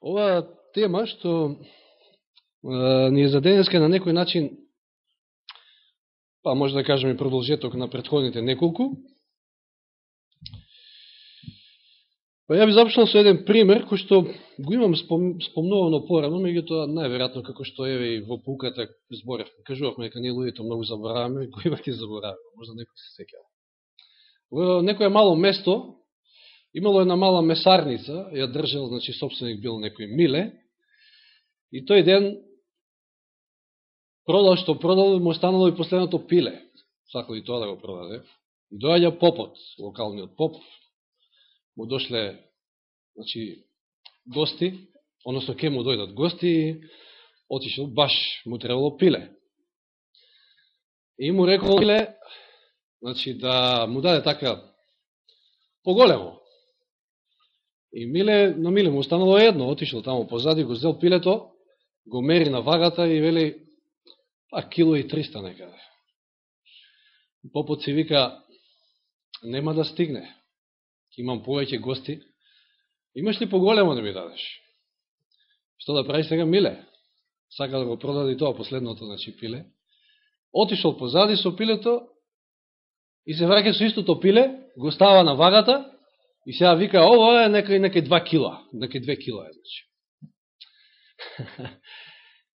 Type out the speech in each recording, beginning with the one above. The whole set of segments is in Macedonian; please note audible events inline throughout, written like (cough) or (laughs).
Ова тема што е, ни е за денеска на некој начин, па може да кажеме продолжеток на предходните неколку. Па ја би започнал со еден пример, кој што го имам спом, спомнувано порано, меѓутоа најверојатно како што еве и во пуката зборев, кажувавме дека ние луѓето многу забораваме, (laughs) го имате ќе забораваме, може да некој се секава. Во некоја мало место, Имало една мала месарница, ја држал, значи, собственик бил некој Миле, и тој ден продал што продал, му станало и последното пиле. Сакал и тоа да го продаде. И доаѓа попот, локалниот поп, му дошле, значи, гости, односно ке му дојдат гости, отишел, баш му требало пиле. И му рекол пиле, значи, да му даде така поголемо. И Миле, но Миле му останало едно, отишел таму позади, го зел пилето, го мери на вагата и вели, а кило и триста некаде. Попот си вика, нема да стигне. Имам повеќе гости. Имаш ли поголемо да ми дадеш? Што да прави сега Миле? Сака да го продаде тоа последното, значи, пиле. Отишол позади со пилето и се враќа со истото пиле, го става на вагата И сега вика, ова е некај, некај 2 кила, некај 2 кила е, значи. (laughs)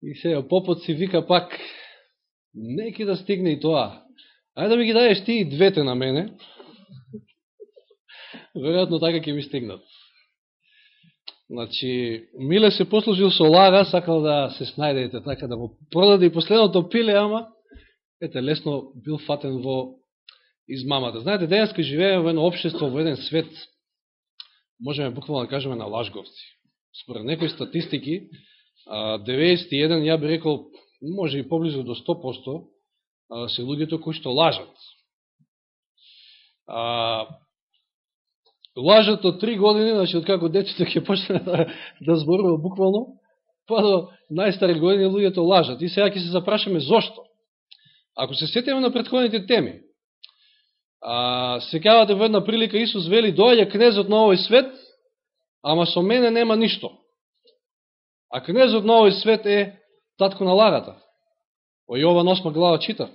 и сега попот си вика пак, неки да стигне и тоа. Ајде да ми ги даеш ти и двете на мене. (laughs) Веројатно така ќе ми стигнат. Значи, Миле се послужил со лага, сакал да се снајдете така, да го продаде и последното пиле, ама, ете, лесно бил фатен во измамата. Знаете, денеска живееме во едно обшество, во еден свет, можеме буквално да кажеме на лажговци. Според некои статистики, 91, ја би рекол, може и поблизо до 100%, се луѓето кои што лажат. Лажат од 3 години, значи од како децето ќе почне да, да зборува буквално, па до најстари години луѓето лажат. И сега ќе се запрашаме зошто. Ако се сетиме на предходните теми, А, секавате во една прилика Исус вели, дојде кнезот на овој свет, ама со мене нема ништо. А кнезот на овој свет е татко на лагата. О Јован 8 глава чита.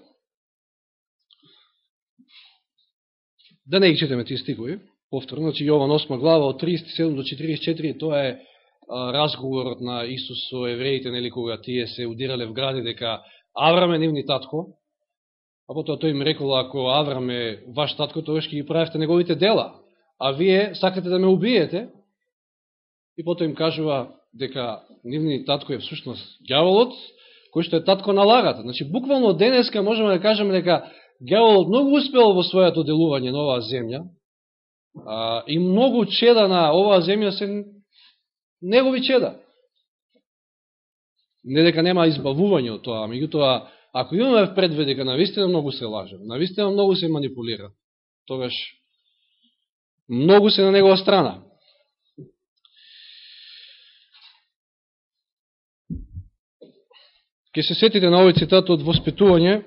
Да не ги читаме тие стикови, повторно, значи Јован 8 глава од 37 до 44, тоа е а, разговорот на Исус со евреите, нели, кога тие се удирале в гради дека Аврам е нивни татко, А потоа тој им рекол, ако Аврам е ваш татко, тоа ќе ги правите неговите дела. А вие сакате да ме убиете. И потоа им кажува дека нивни татко е всушност гјаволот, кој што е татко на лагата. Значи, буквално денеска можеме да кажеме дека гјаволот многу успел во својато делување на оваа земја, а, и многу чеда на оваа земја се негови чеда. Не дека нема избавување од тоа, меѓутоа Ако имаме предвид дека навистина многу се лаже, навистина многу се манипулира, тогаш многу се на негова страна. Ке се сетите на овој цитат од Воспитување,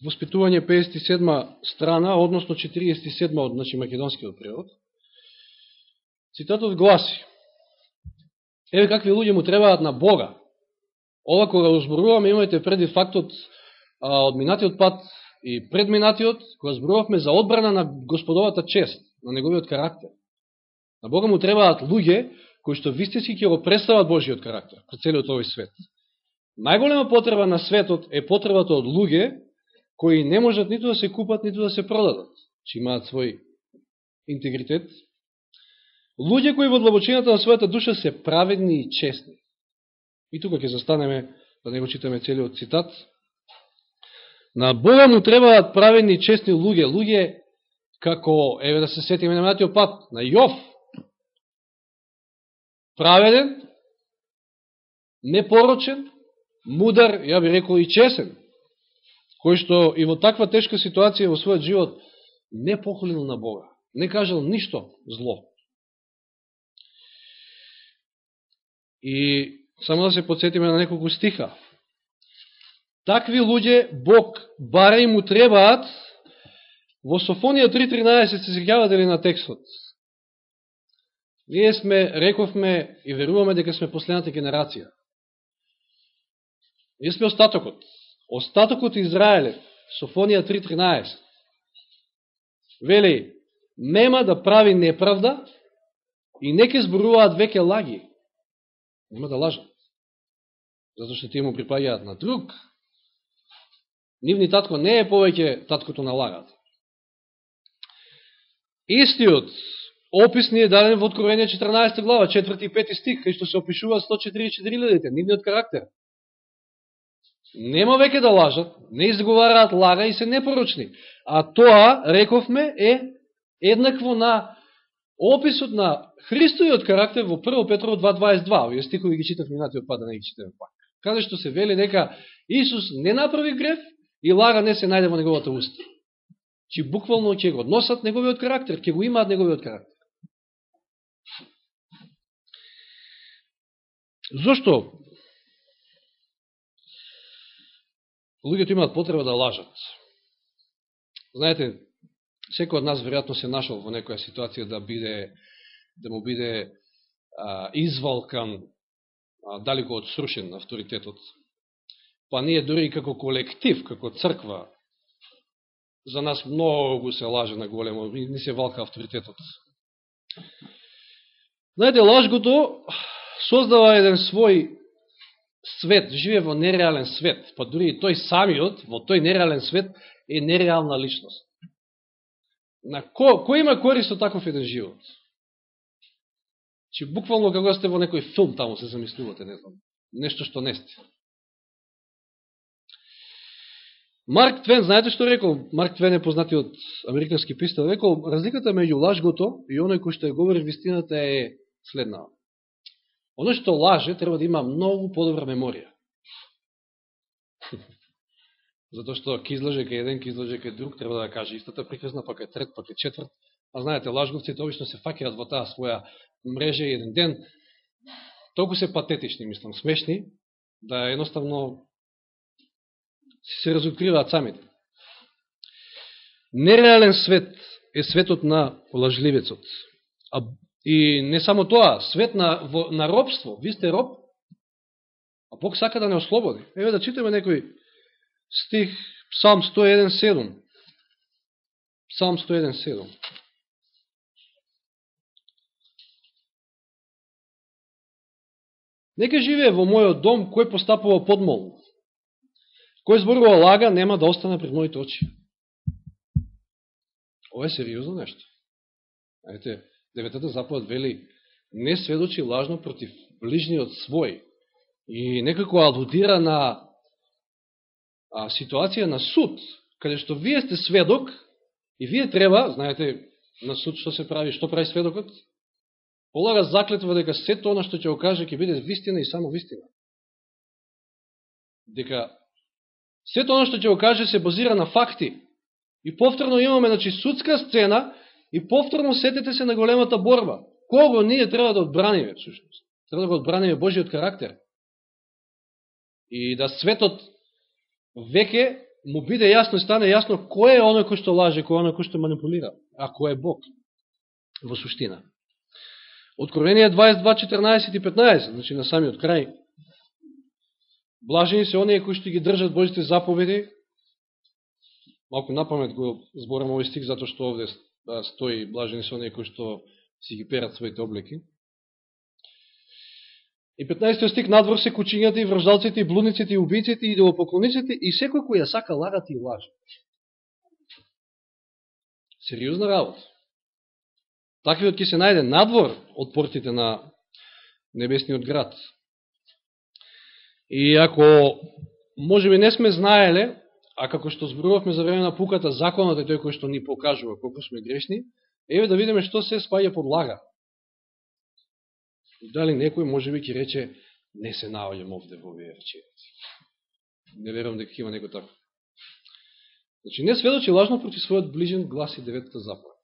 Воспитување 57 страна, односно 47 од значи, македонскиот превод. Цитатот гласи, Еве какви луѓе му требаат на Бога, Ова кога зборуваме, имајте преди фактот а, од минатиот пат и предминатиот, кога зборувавме за одбрана на господовата чест, на неговиот карактер. На Бога му требаат луѓе кои што вистински ќе го представат Божиот карактер пред целиот овој свет. Најголема потреба на светот е потребата од луѓе кои не можат ниту да се купат, ниту да се продадат, че имаат свој интегритет. Луѓе кои во длабочината на својата душа се праведни и честни. И тука ќе застанеме, да не го читаме целиот цитат. На Бога му требаат правени честни луѓе, луѓе како, еве да се сетиме на минатиот пат, на Јов. Праведен, непорочен, мудар, ја би рекол и чесен, кој што и во таква тешка ситуација во својот живот не похолил на Бога, не кажал ништо зло. И Само да се подсетиме на неколку стиха. Такви луѓе Бог бара и му требаат во Софонија 3.13 се сеќавате ли на текстот? Ние сме, рековме и веруваме дека сме последната генерација. Ние сме остатокот. Остатокот Израелев, Софонија 3.13. Вели, нема да прави неправда и неке зборуваат веќе лаги. Нема да лажат. Зато што тие му припаѓаат на друг. Нивни татко не е повеќе таткото на лагата. Истиот опис ни е даден во Откровение 14 глава, 4 и 5 стих, кај што се опишува 144 лидите, нивниот карактер. Нема веќе да лажат, не изговараат лага и се непорочни. А тоа, рековме, е еднакво на описот на Христојот карактер во 1 Петрово 2.22. Овие стихови ги читав минатиот пат да не ги читаме пак. Каде што се вели дека Исус не направи греф и лага не се најде во неговата уста. Чи буквално ќе го носат неговиот карактер, ќе го имаат неговиот карактер. Зошто луѓето имаат потреба да лажат? Знаете, секој од нас веројатно се нашол во некоја ситуација да биде да му биде а, извалкан а, дали од срушен авторитетот. Па ние дори како колектив, како црква, за нас многу се лаже на големо, ни се валка авторитетот. Знаете, лажгото создава еден свој свет, живе во нереален свет, па дури и тој самиот, во тој нереален свет, е нереална личност. На ко, кој има корист од таков еден живот? Че буквално како сте во некој филм таму се замислувате, не знам, нешто што не сте. Марк Твен, знаете што рекол? Марк Твен е познатиот американски писател. Рекол, разликата меѓу лажгото и оној кој што ја говори вистината е следнава. Оно што лаже треба да има многу подобра меморија. Затоа што ќе излаже кај еден, ќе излаже кај друг, треба да каже истата приказна, па кај трет, па кај четврт. А знаете, лажговците обично се факират во таа своја мрежа и еден ден. Толку се патетични, мислам, смешни, да едноставно се разоткриваат самите. Нереален свет е светот на лажливецот. А, и не само тоа, свет на, во, на робство. Ви сте роб, а Бог сака да не ослободи. Еве да читаме некои стих, Псалм 101.7. Псалм 101.7. Нека живее во мојот дом кој постапува подмол. Кој зборува лага, нема да остане пред моите очи. Ова е сериозно нешто. Знаете, деветата заповед вели, не сведочи лажно против ближниот свој. И некако алудира на а, ситуација на суд, каде што вие сте сведок и вие треба, знаете, на суд што се прави, што прави сведокот? Полага заклетва дека се тоа што ќе го каже ќе биде вистина и само вистина. Дека се тоа што ќе го каже се базира на факти. И повторно имаме значи, судска сцена и повторно сетете се на големата борба. Кого ние треба да одбраниме, всушност? Треба да го одбраниме Божиот карактер. И да светот веќе му биде јасно и стане јасно кој е оној кој што лаже, кој е оној кој што манипулира, а кој е Бог во суштина. Откровение 22, 14 и 15, значи на самиот крај. Блажени се оние кои што ги држат Божите заповеди. Малко напамет го зборам овој стих, затоа што овде стои блажени се оние кои што си ги перат своите облеки. И 15 стик надвор се кучињата и враждалците и блудниците и убиците и идолопоклониците и секој кој ја сака лагат и лажа. Сериозна работа. Таквиот ќе се најде надвор од портите на небесниот град. И ако може би не сме знаеле, а како што зборувавме за време на пуката, законот е тој кој што ни покажува колку сме грешни, еве да видиме што се спаѓа под лага. Дали некој може би ќе рече, не се наоѓам овде во овие реченици. Не верувам дека има некој таков. Значи, не сведочи лажно против својот ближен гласи деветата заповед.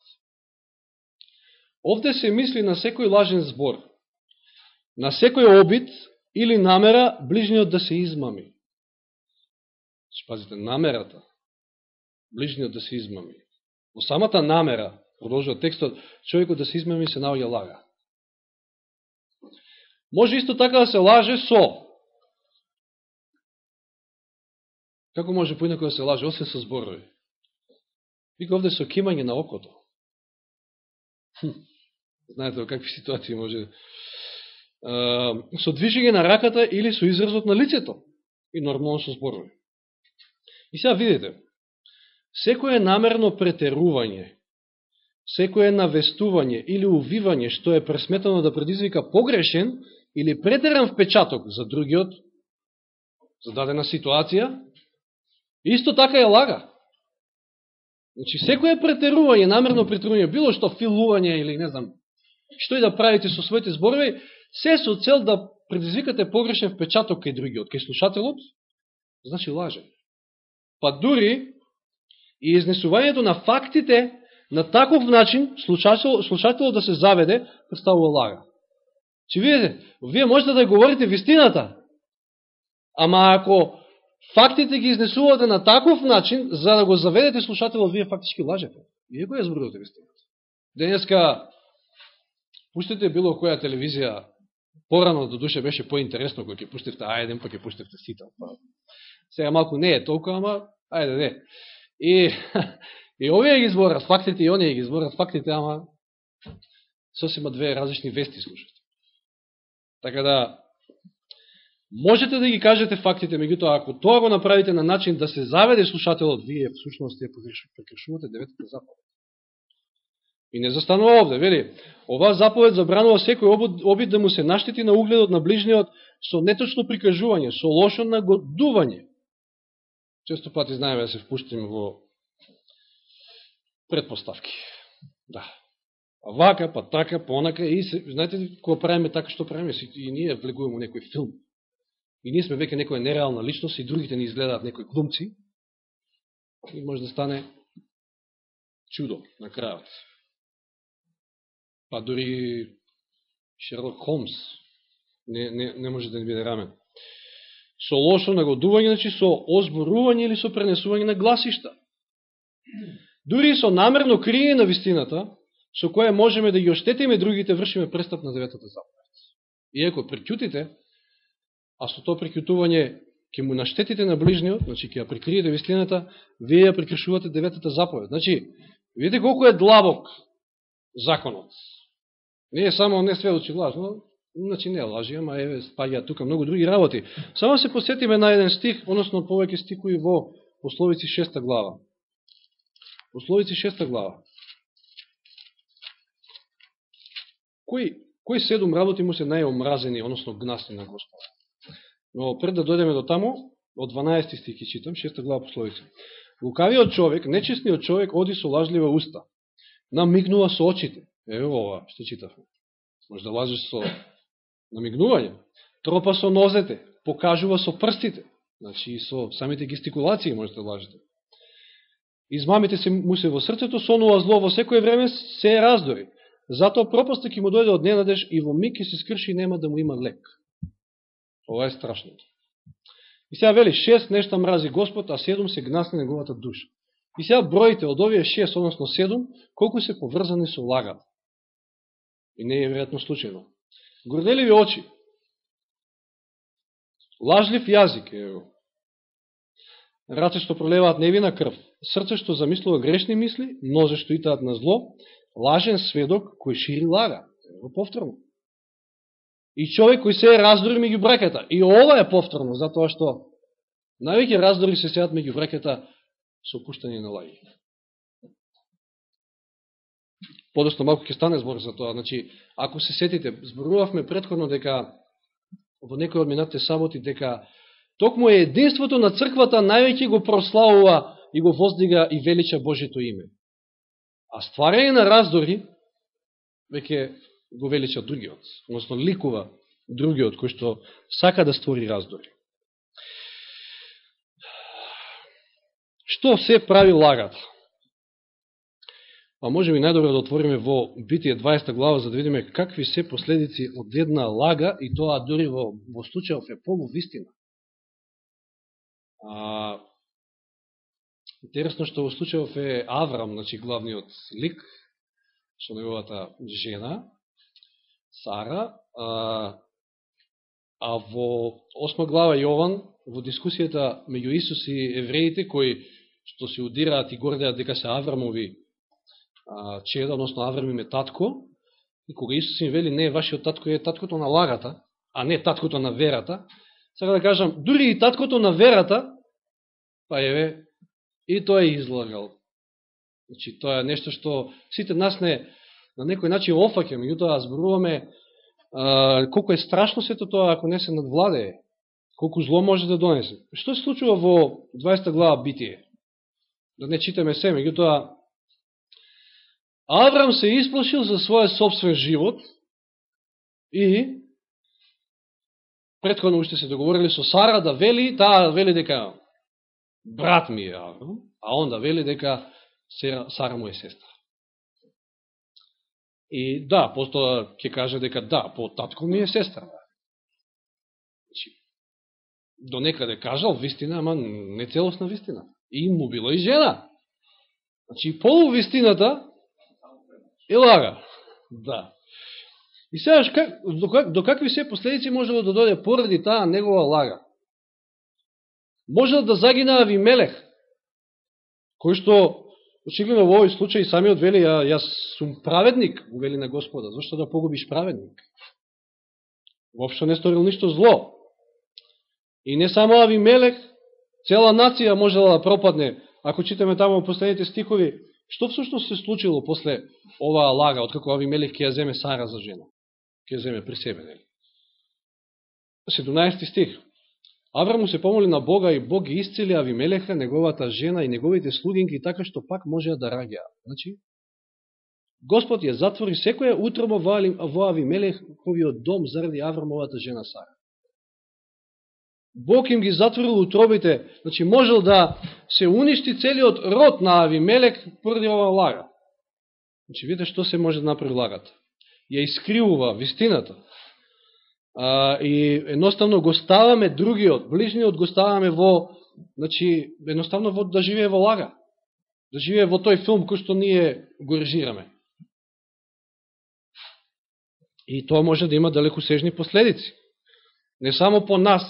Овде се мисли на секој лажен збор, на секој обид или намера ближниот да се измами. Значи, пазите, намерата, ближниот да се измами. Во самата намера, продолжува текстот, човекот да се измами се наоѓа лага. Може исто така да се лаже со. Како може поинако да се лаже, освен со зборови? Вика овде со кимање на окото. Знаете во какви ситуации може со движење на раката или со изразот на лицето и нормално со зборови. И сега видите, секој е намерно претерување, Секое навестување или увивање што е пресметано да предизвика погрешен или претеран впечаток за другиот, за дадена ситуација, исто така е лага. Значи, секое претерување, намерно претерување, било што филување или не знам, што и да правите со своите зборови, се со цел да предизвикате погрешен впечаток кај другиот, кај слушателот, значи лаже. Па дури и изнесувањето на фактите на таков начин слушател, слушателот да се заведе да представува лага. Че видите, вие можете да говорите вистината, ама ако фактите ги изнесувате на таков начин, за да го заведете слушателот, вие фактички лажете. Вие го ја вистината. Денеска, пуштите било која телевизија порано до душе беше поинтересно кој ќе пуштевте ајден, па ќе пуштевте сител. Па. Сега малку не е толку, ама ајде не. И, (laughs) и овие ги зборат фактите и оние ги зборат фактите, ама сосема две различни вести слушате. Така да, можете да ги кажете фактите, меѓутоа, ако тоа го направите на начин да се заведе слушателот, вие всушност ја прекршувате деветата заповед. И не застанува овде, вели, ова заповед забранува секој обид да му се наштити на угледот на ближниот со неточно прикажување, со лошо нагодување. Често пати знаеме да се впуштиме во предпоставки. Да. А вака, па така, понака, и се, знаете, кога правиме така што правиме, и ние влегуваме некој филм. И ние сме веќе некоја нереална личност, и другите ни изгледаат некои глумци, и може да стане чудо на крајот па дори Шерлок Холмс не, не, не може да не биде рамен. Со лошо нагодување, значи со озборување или со пренесување на гласишта. Дури со намерно криење на вистината, со која можеме да ги оштетиме другите, вршиме престап на деветата заповед. Иако прикјутите, а со тоа прикјутување ќе му наштетите на ближниот, значи ќе ја прикриете вистината, вие ја прикршувате деветата заповед. Значи, видите колку е длабок законот. Не е само не сведочи лаж, но значи не лажи, ама еве спаѓа тука многу други работи. Само се посетиме на еден стих, односно повеќе стихови во Пословици 6 глава. Пословици шеста глава. Кои, кои седум работи му се најомразени, односно гнасни на Господа? Но пред да дојдеме до таму, од 12 стихи читам, шеста глава Пословици. Лукавиот човек, нечестниот човек оди со лажлива уста, намигнува со очите, Ево ова, што читавме. Може да лажеш со намигнување. Тропа со нозете, покажува со прстите. Значи и со самите гестикулации може да лажете. Измамите се му се во срцето, сонува зло во секој време се раздори. Затоа пропаста ќе му дојде од ненадеж и во миг ќе се скрши и нема да му има лек. Ова е страшното. И сега вели, шест нешта мрази Господ, а седум се гнасне неговата душа. И сега броите од овие шест, односно седум, колку се поврзани со лагата. И не е веројатно случайно. Горделиви очи. Лажлив јазик, е Раце што пролеваат невина крв. Срце што замислува грешни мисли, нозе што итаат на зло, лажен сведок кој шири лага. Ево повторно. И човек кој се раздори меѓу бракета. И ова е повторно, затоа што највеќе раздори се сеат меѓу бракета со пуштање на лаги подосно малко ќе стане збор за тоа. Значи, ако се сетите, зборувавме предходно дека во некој од минатите саботи дека токму е единството на црквата највеќе го прославува и го воздига и велича Божито име. А стварање на раздори веќе го велича другиот, односно ликува другиот кој што сака да створи раздори. Што се прави лагата? па може би најдобро да отвориме во Битие 20 глава, за да видиме какви се последици од една лага, и тоа дори во, во случајов е полувистина. А, интересно што во случајов е Аврам, значи главниот лик, со неговата жена, Сара, а, А во 8 глава Јован, во дискусијата меѓу Исус и евреите, кои што се удираат и гордеат дека се Аврамови чеда, односно Аврам им е татко, и кога Исус им вели, не, вашиот татко е таткото на лагата, а не таткото на верата, сега да кажам, дури и таткото на верата, па еве, и тоа е излагал. Значи, тоа е нешто што сите нас не, на некој начин офакаме, меѓутоа зборуваме а, колко е страшно сето тоа ако не се надвладее, колку зло може да донесе. Што се случува во 20 глава Битие? Да не читаме се, меѓутоа Аврам се исплашил за својот собствен живот и предходно уште се договорили со Сара да вели, таа вели дека брат ми е Аврам, а он да вели дека Сара му е сестра. И да, постоја ќе каже дека да, по татко ми е сестра. Значи, до некаде кажал вистина, ама не целосна вистина. И му било и жена. Значи, полувистината е лага. Да. И сега, до, до какви се последици можело да дојде поради таа негова лага? Можел да загина Авимелех, кој што, очигледно во овој случај, самиот вели, ја, јас сум праведник, вели на Господа, зашто да погубиш праведник? Вопшто не сторил ништо зло. И не само Авимелех, цела нација можела да пропадне, ако читаме тамо последните стихови, што всушност се случило после оваа лага, откако Авимелех ќе ја земе Сара за жена? Ќе земе при себе, нели? 17 стих. Аврам му се помоли на Бога и Бог ги исцели Авимелеха, неговата жена и неговите слугинки, така што пак може да раѓа. Значи, Господ ја затвори секоја утроба во Авимелеховиот дом заради Аврамовата жена Сара. Бог им ги затворил утробите, значи можел да се уништи целиот род на Авимелек поради ова лага. Значи, видите што се може да направи лагата ја искривува вистината. А, и едноставно го ставаме другиот, ближниот го ставаме во, значи, едноставно во, да живее во лага. Да живее во тој филм кој што ние го режираме. И тоа може да има далекосежни последици. Не само по нас,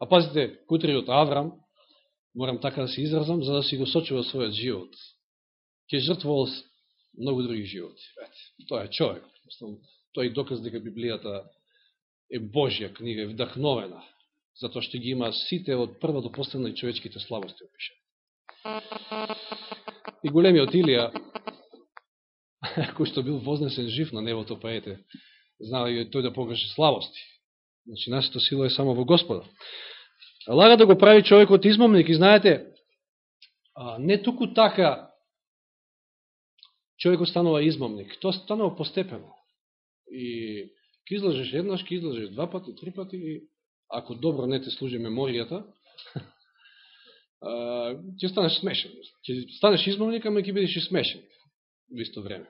а пазите, кутриот Аврам, морам така да се изразам, за да си го сочува својот живот. Ке жртвувал многу други животи. Ете, тоа е човек. Тоа е доказ дека Библијата е Божја книга, е вдахновена, затоа што ги има сите од прва до последна и човечките слабости опише. И големиот Илија, (laughs) кој што бил вознесен жив на небото, па ете, знае и тој да покаже слабости. Значи, нашето сила е само во Господа. Лага да го прави човекот измомник и знаете, не туку така човекот станува измомник. Тоа станува постепено. И ќе излажеш еднаш, ќе излажеш два пати, три пати, и ако добро не те служи меморијата, (laughs) ќе станеш смешен. Ќе станеш измамник, ама ќе бидеш и смешен во исто време.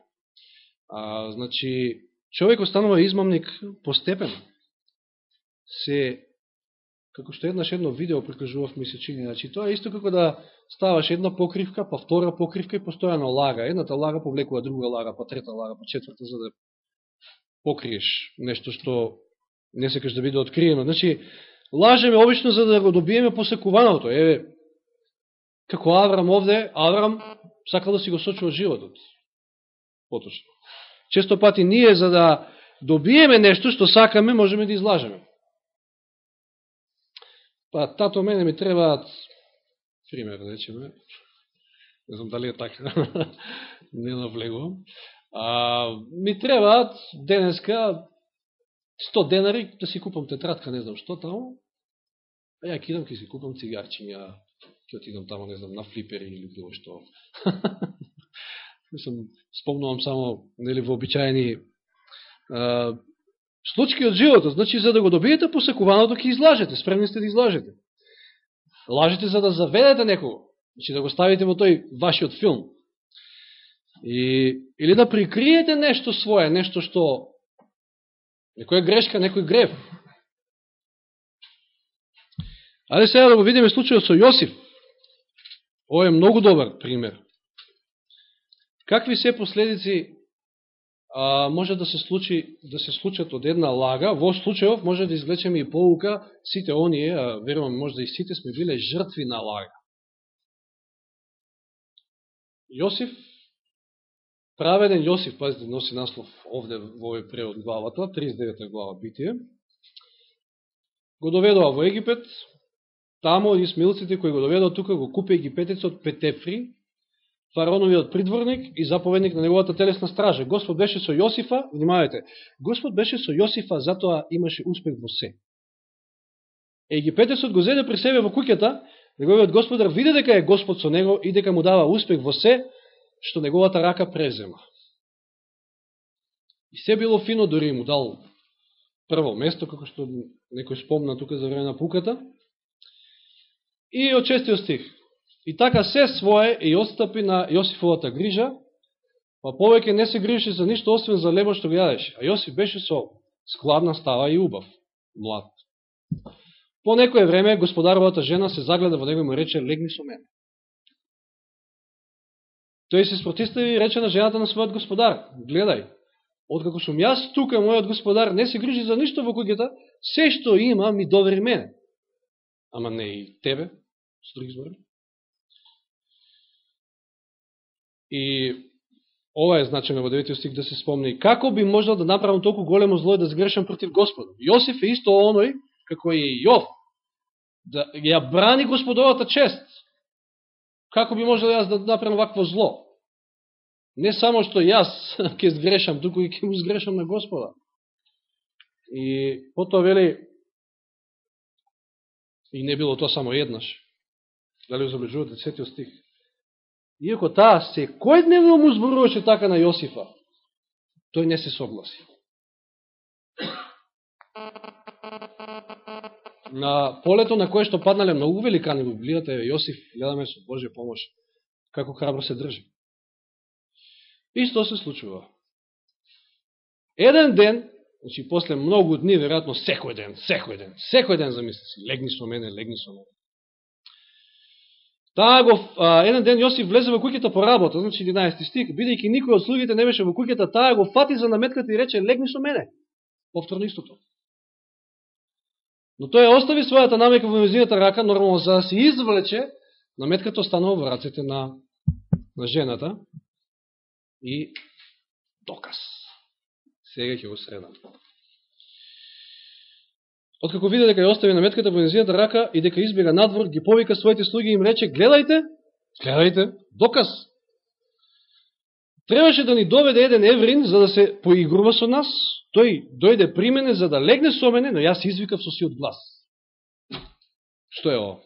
А, значи, човекот станува измамник постепено. Се како што еднаш едно видео прикажував ми се чини, значи тоа е исто како да ставаш една покривка, па втора покривка и постојано лага. Едната лага повлекува друга лага, па трета лага, па четврта, за да покриеш нешто што не секаш да биде откриено. Значи, лажеме обично за да го добиеме посекуваното. Еве, како Аврам овде, Аврам сакал да си го сочува животот. Поточно. Често пати ние за да добиеме нешто што сакаме, можеме да излажеме. Па, тато, мене ми требаат, пример, речеме, не знам дали е така, (laughs) не навлегувам, а, ми требаат денеска 100 денари да си купам тетрадка, не знам што таму. а ја кидам, ке си купам цигарчиња, ке отидам таму, не знам, на флипери или било што. (laughs) Мислам, спомнувам само, нели, вообичаени случки од животот. Значи, за да го добиете посекуваното, ќе излажете, спремни сте да излажете. Лажете за да заведете некого, значи да го ставите во тој вашиот филм. И, или да прикриете нешто свое, нешто што некоја грешка, некој грев. Але сега да го видиме случајот со Јосиф. Ово е многу добар пример. Какви се последици а, може да се случи да се случат од една лага, во случајов може да извлечеме и поука сите оние, а, верувам може да и сите сме биле жртви на лага. Јосиф, праведен Јосиф, пазите, носи наслов овде во овој преод главата, 39 глава Битие, го доведува во Египет, таму од исмилците кои го доведува тука, го купи египетецот Петефри, фараоновиот придворник и заповедник на неговата телесна стража. Господ беше со Јосифа, внимавајте, Господ беше со Јосифа, затоа имаше успех во се. Египетецот го зеде при себе во куќата, неговиот господар виде дека е Господ со него и дека му дава успех во се, што неговата рака презема. И се било фино, дори му дал прво место, како што некој спомна тука за време на пуката. И од честиот стих. И така се свое и отстапи на Јосифовата грижа, па повеќе не се грижеше за ништо освен за лебо што го јадеше. А Јосиф беше со складна става и убав, млад. По некое време господаровата жена се загледа во него и му рече, легни со мене. Тој се спротистави и рече на жената на својот господар, гледај, откако сум јас тука, мојот господар не се грижи за ништо во куќата, се што има ми довери мене. Ама не и тебе, с други збори. И ова е значено во 9 стих да се спомни. Како би можел да направам толку големо зло и да сгрешам против Господ? Јосиф е исто оној, како и Јов, да ја брани Господовата чест. Како би можел јас да направам вакво зло? Не само што јас (laughs) ќе сгрешам, туку и ќе му сгрешам на Господа. И потоа вели, и не било тоа само еднаш. Дали забележувате сетиот стих? Иако таа секојдневно му зборуваше така на Јосифа, тој не се согласи. На полето на кое што паднале многу великани во Библијата, Јосиф, гледаме со Божја помош, како храбро се држи. Исто се случува. Еден ден, значи после многу дни, веројатно секој ден, секој ден, секој ден замисли си, легни со мене, легни со мене. Таа го, а, еден ден Јосиф влезе во куќата по работа, значи 11 стик, бидејќи никој од слугите не беше во куќата, таа го фати за наметката и рече, легни со мене. Повторно истото. Но тој остави својата намека во мезината рака, нормално за да се извлече, наметката останува во раците на, на жената и доказ. Сега ќе го средам. Откако виде дека ја остави наметката во незината рака и дека избега надвор, ги повика своите слуги и им рече, гледајте, гледајте, доказ. Требаше да ни доведе еден еврин за да се поигрува со нас. Тој дојде при мене за да легне со мене, но јас извикав со си од глас. Што е ово?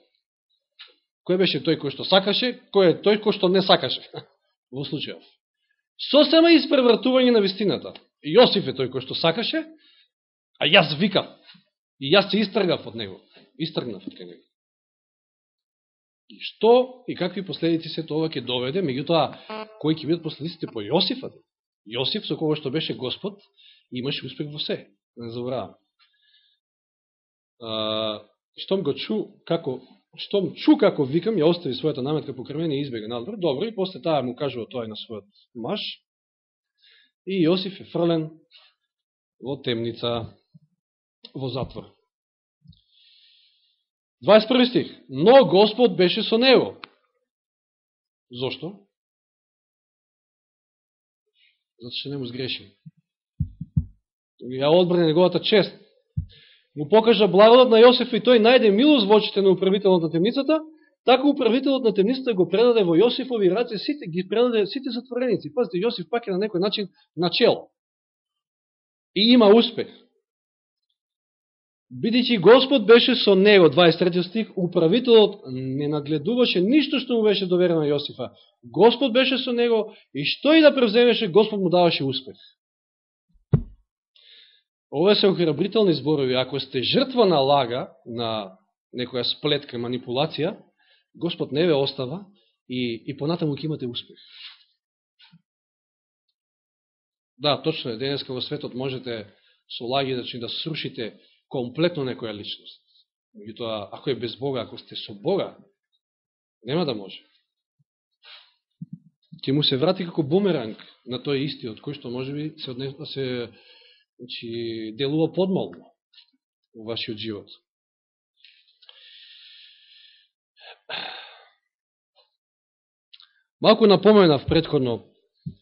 Кој беше тој кој што сакаше, кој е тој кој што не сакаше (laughs) во случајов? Сосема испревратување на вистината. Јосиф е тој кој што сакаше, а јас викав. И јас се истргав од него. Истргнав од него. И што и какви последици се тоа ќе доведе, меѓутоа, кои ќе бидат последиците по Јосифа? Јосиф, со кого што беше Господ, имаше успех во се. Не забравам. штом го чу, како, штом чу како викам, ја остави својата наметка по крмене и избега надвор. Добро, и после таа му кажува тоа на својот маж. И Јосиф е фрлен во темница во затвор. 21 стих. Но Господ беше со него. Зошто? Зато што не му сгреши. Ја одбрани неговата чест. Му покажа благодат на Јосиф и тој најде милост во очите на управителот на темницата, така управителот на темницата го предаде во Јосифови раце, сите, ги предаде сите затвореници. Пазите, Јосиф пак е на некој начин начел. И има успех. Бидејќи Господ беше со него, 23 стих, управителот не нагледуваше ништо што му беше доверено на Јосифа. Господ беше со него и што и да превземеше, Господ му даваше успех. Ова се охрабрителни зборови. Ако сте жртва на лага, на некоја сплетка, манипулација, Господ не ве остава и, и понатаму ќе имате успех. Да, точно е, денеска во светот можете со лаги значи, да срушите комплетно некоја личност. Меѓутоа, ако е без Бога, ако сте со Бога, нема да може. ќе му се врати како бумеранг на тој истиот, кој што може би се, одне, се значи, делува подмално во вашиот живот. Малку напоменав предходно,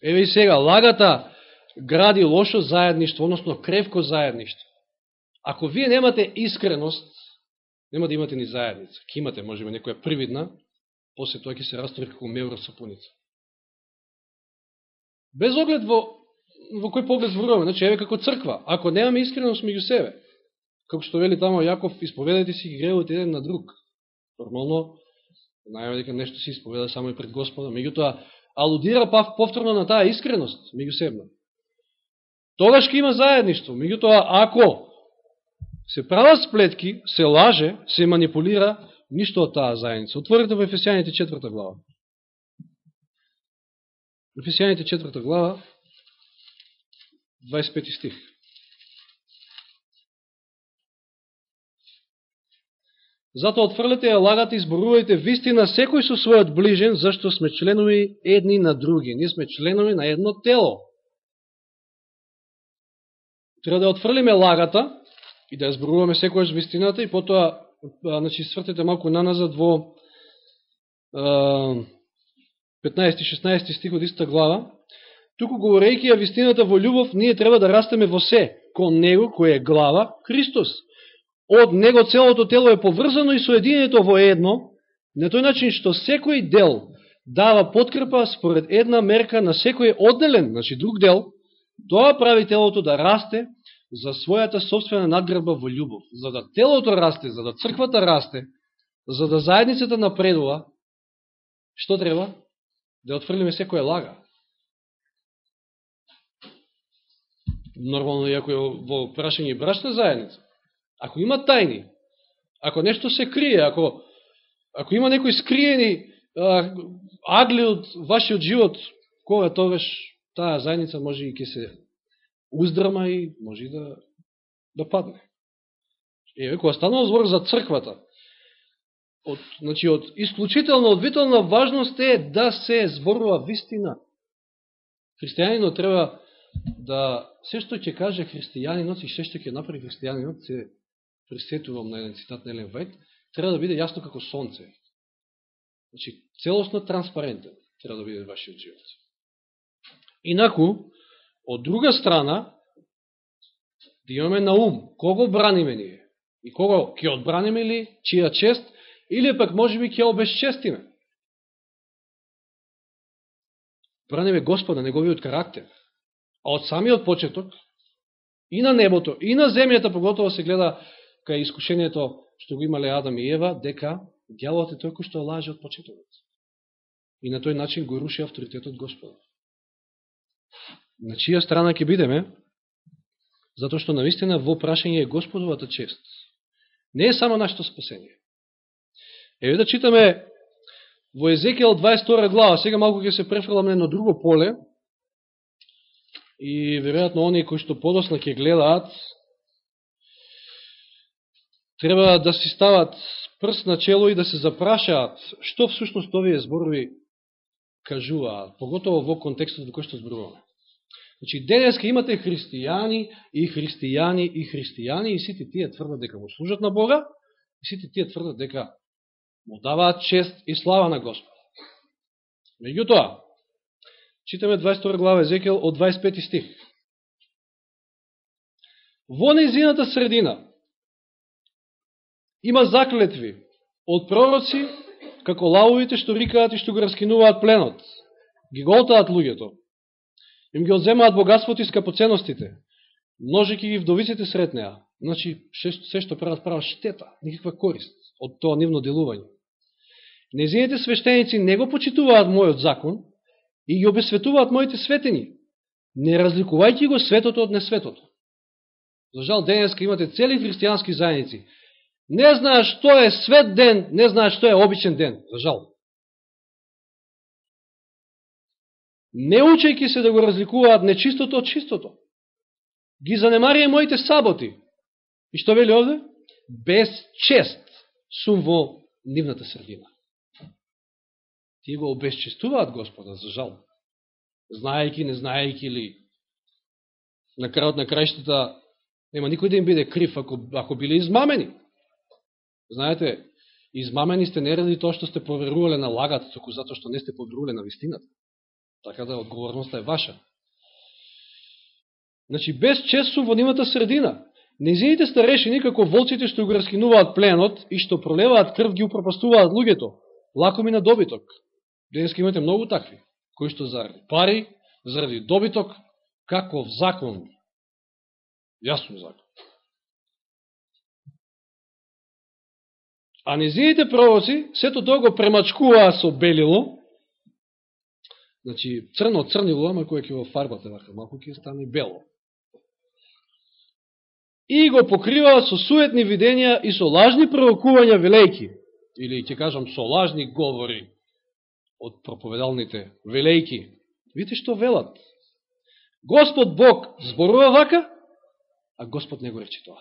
еве и сега, лагата гради лошо заедништво, односно кревко заедништво. Ако вие немате искреност, нема да имате ни заедница. Ке имате, може би, некоја привидна, после тоа ќе се растори како меура сапуница. Без оглед во, во кој поглед зборуваме, значи, еве како црква, ако немаме искреност меѓу себе, како што вели тамо Јаков, исповедајте си ги гревот еден на друг. Нормално, знаеме дека нешто се исповеда само и пред Господа, меѓутоа, алудира пав повторно на таа искреност меѓу себе. Тогаш ќе има заедништво. Меѓутоа, ако се прават сплетки, се лаже, се манипулира, ништо од таа заедница. Отворите во Ефесијаните 4 глава. Ефесијаните 4 глава, 25 стих. Зато отфрлете ја лагата и зборувајте вистина секој со својот ближен, зашто сме членови едни на други. Ние сме членови на едно тело. Треба да отфрлиме лагата и да ја зборуваме секојаш вистината и потоа значи, свртете малку наназад во 15-16 стих од иста глава. Туку говорејќи ја вистината во љубов, ние треба да растеме во се, кон Него, кој е глава, Христос од него целото тело е поврзано и соединето во едно, на тој начин што секој дел дава подкрепа според една мерка на секој одделен, значи друг дел, тоа прави телото да расте за својата собствена надгрба во љубов. За да телото расте, за да црквата расте, за да заедницата напредува, што треба? Да отфрлиме секоја лага. Нормално, иако е во прашање брачна заедница, Ако има тајни, ако нешто се крие, ако, ако има некои скриени а, агли од вашиот живот, кога тогаш таа заедница може и ќе се уздрама и може и да, да падне. Еве, кога станува збор за црквата, од, значи, од исклучително, од витална важност е да се зборува вистина. Христијанинот треба да, се што ќе каже христијанинот и се што ќе направи христијанинот, се присетувам на еден цитат на Елен Вајт, треба да биде јасно како сонце. Значи, целосно транспарентен треба да биде вашиот живот. Инаку, од друга страна, да имаме на ум, кого браниме ние? И кого ќе одбраниме ли, чија чест, или пак може би ќе обезчестиме? Браниме Господа, неговиот карактер. А од самиот почеток, и на небото, и на земјата, поготово се гледа кај искушението што го имале Адам и Ева, дека дјаволот е тој кој што лаже од почетокот. И на тој начин го руши авторитетот Господа. На чија страна ќе бидеме? Затоа што наистина во прашање е Господовата чест. Не е само нашето спасение. Еве да читаме во Езекијал 22 глава, сега малку ќе се префрламе на друго поле, и веројатно оние кои што подосна ќе гледаат, треба да си стават прст на чело и да се запрашаат што всушност овие зборови кажуваат, поготово во контекстот во кој што зборуваме. Значи, денеска имате христијани и христијани и христијани и сите тие тврдат дека му служат на Бога и сите тие тврдат дека му даваат чест и слава на Господ. Меѓутоа, читаме 22 глава Езекел од 25 стих. Во незината средина, Има заклетви од пророци, како лавовите што рикаат и што го раскинуваат пленот. Ги голтаат луѓето. Им ги одземаат богатството и скапоценностите. Множики ги вдовиците сред неа. Значи, се што прават прават штета, никаква корист од тоа нивно делување. Незините свештеници не го почитуваат мојот закон и ги обесветуваат моите светени, не разликувајќи го светото од несветото. За жал, денеска имате цели христијански заедници, не знаеш што е свет ден, не знаеш што е обичен ден, за жал. Не учејќи се да го разликуваат нечистото од чистото. Ги занемарија моите саботи. И што вели овде? Без чест сум во нивната средина. Тие го обезчестуваат Господа, за жал. Знаејќи, не знаејќи ли, на крајот на крајштата нема никој да им биде крив ако, ако биле измамени. Знаете, измамени сте не ради тоа што сте поверувале на лагата, току затоа што не сте поверувале на вистината. Така да одговорноста е ваша. Значи, без чест сум во нивната средина. Незините старешини, како волците што го раскинуваат пленот и што пролеваат крв, ги упропастуваат луѓето. Лако ми на добиток. Денеска имате многу такви, кои што заради пари, заради добиток, каков закон. јасно закон. А незините пророци, сето тоа го премачкуваа со белило, значи црно црнило, ама кој ќе во фарбата вака, малку ќе стане бело и го покриваа со суетни видења и со лажни пророкувања велејки, или ќе кажам со лажни говори од проповедалните велејки. Видите што велат. Господ Бог зборува вака, а Господ не го рече тоа.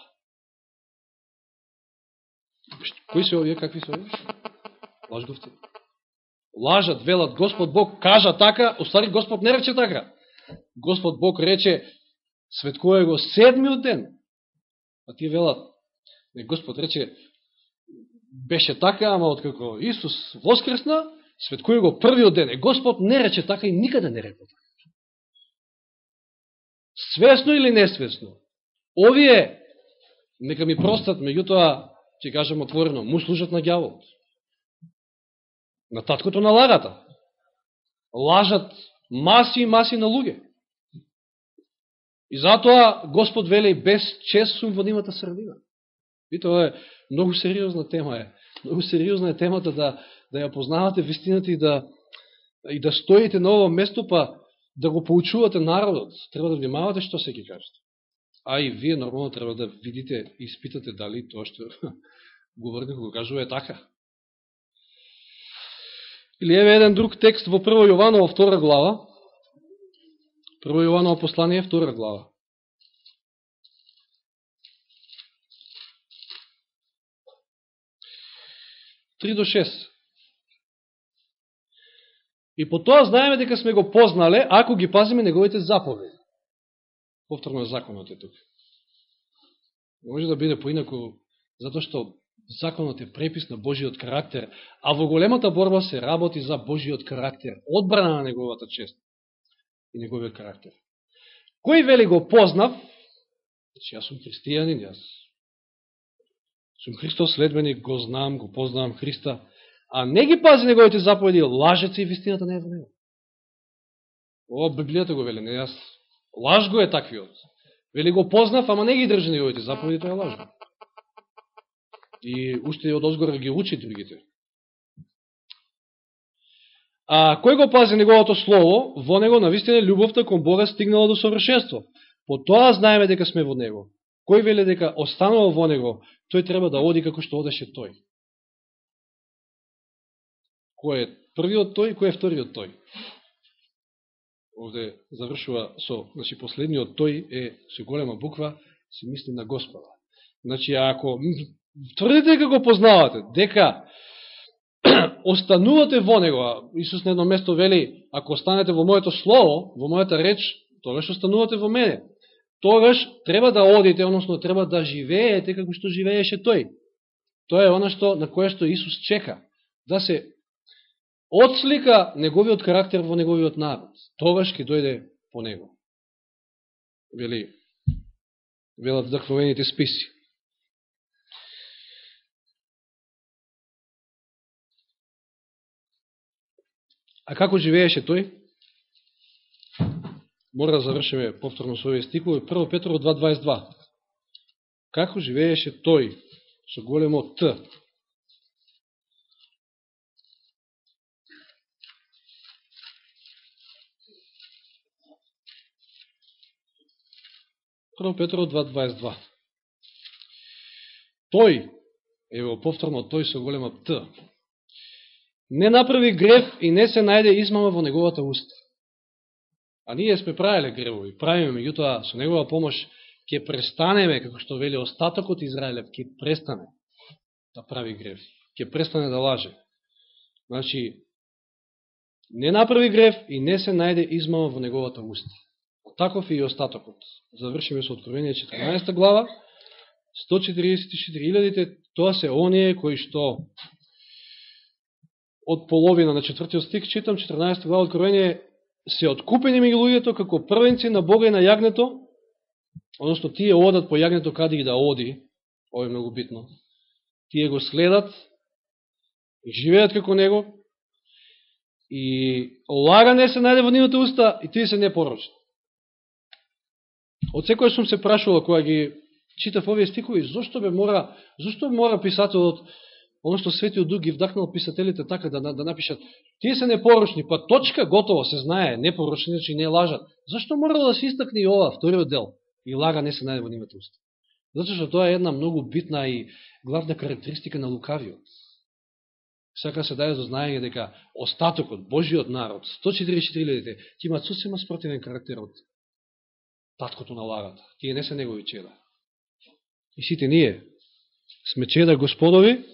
Кои се овие, какви се овие? Лажговци. Лажат, велат, Господ Бог кажа така, остари Господ не рече така. Господ Бог рече, светкува го седмиот ден, А тие велат, не Господ рече, беше така, ама откако Исус воскресна, светкуе го првиот ден. Е, Господ не рече така и никаде не рекол така. Свесно или несвесно? Овие, нека ми простат, меѓутоа, ќе кажем отворено, му служат на гјаволот. На таткото на лагата. Лажат маси и маси на луѓе. И затоа Господ вели без чест сум во нивата средина. И тоа е многу сериозна тема е. Многу сериозна е темата да, да ја познавате вистината и да, и да стоите на ово место, па да го поучувате народот. Треба да внимавате што се ги кажете. А и вие нормално треба да видите и испитате дали тоа што (laughs) говорите го кажува е така. Или еве еден друг текст во 1 Јованово втора глава, Прво Јованово послание, втора глава. Три до шест. И по тоа знаеме дека сме го познале, ако ги пазиме неговите заповеди. Повторно е законот е тук. Може да биде поинако, затоа што законот е препис на Божиот карактер, а во големата борба се работи за Божиот карактер, одбрана на неговата чест и неговиот карактер. Кој вели го познав, значи јас сум христијанин, јас сум Христос следбеник, го знам, го познавам Христа, а не ги пази неговите заповеди, лажец и вистината не е во него. Ова Библијата го вели, не јас. Лаж го е таквиот. Вели го познав, ама не ги држи неговите заповеди, тоа е лажно. И уште од озгора ги учи другите. А кој го пази неговото слово, во него навистина љубовта кон Бога стигнала до совршенство. По тоа знаеме дека сме во него. Кој веле дека останува во него, тој треба да оди како што одеше тој. Кој е првиот тој, и кој е вториот тој? Овде завршува со, значи последниот тој е со голема буква, се мисли на Господа. Значи, ако тврдите дека го познавате, дека (clears throat) останувате во него. Исус на едно место вели, ако останете во моето слово, во мојата реч, тогаш останувате во мене. Тогаш треба да одите, односно треба да живеете како што живееше тој. Тоа е она што на кое што Исус чека. Да се отслика неговиот карактер во неговиот народ. Тогаш ќе дојде по него. Вели, велат вдъхновените списи. А како живееше тој? Мора да завршиме повторно со овие стикови. Прво Петро 2.22. Како живееше тој со големо Т? 1 Петро 2.22. Тој, ево повторно тој со голема Т, не направи греф и не се најде измама во неговата уста. А ние сме правиле гревови, правиме, меѓутоа со негова помош ќе престанеме, како што вели остатокот Израелев, ќе престане да прави грев, ќе престане да лаже. Значи, не направи грев и не се најде измама во неговата уста. Таков и остатокот. Завршиме со Откровение 14 глава, 144.000, тоа се оние кои што од половина на четвртиот стих, читам 14 глава Откровение, се откупени меѓу луѓето како првенци на Бога и на јагнето, односно тие одат по јагнето каде ги да оди, ово е многу битно, тие го следат, живеат како него, и лага не се најде во нивната уста, и тие се не порочат. Од секој сум се прашувал, кога ги читав овие стикови, зошто бе мора, зашто мора писателот, оно што Светиот Дух ги вдахнал писателите така да, да напишат, тие се непорочни, па точка готово се знае, непорочни, значи не лажат. Зашто морало да се истакне и ова, вториот дел, и лага не се најде во нивата уста? Зато што тоа е една многу битна и главна карактеристика на лукавиот. Сака се даде до знаење дека остатокот, Божиот народ, 144.000, ќе имат сосема спротивен карактер од таткото на лагата. Тие не се негови чеда. И сите ние сме чеда Господови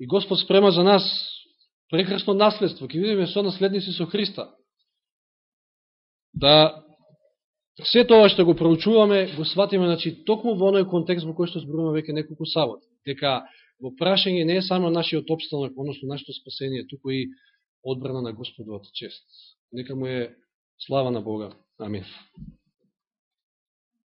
и Господ спрема за нас прекрасно наследство. Ке видиме со наследници со Христа. Да се тоа што го проучуваме, го сватиме, значи, токму во оној контекст во кој што зборуваме веќе неколку сабот. Дека во прашање не е само нашиот обстанок, односно нашето спасение, туку и одбрана на Господовата чест. Нека му е слава на Бога. Амин.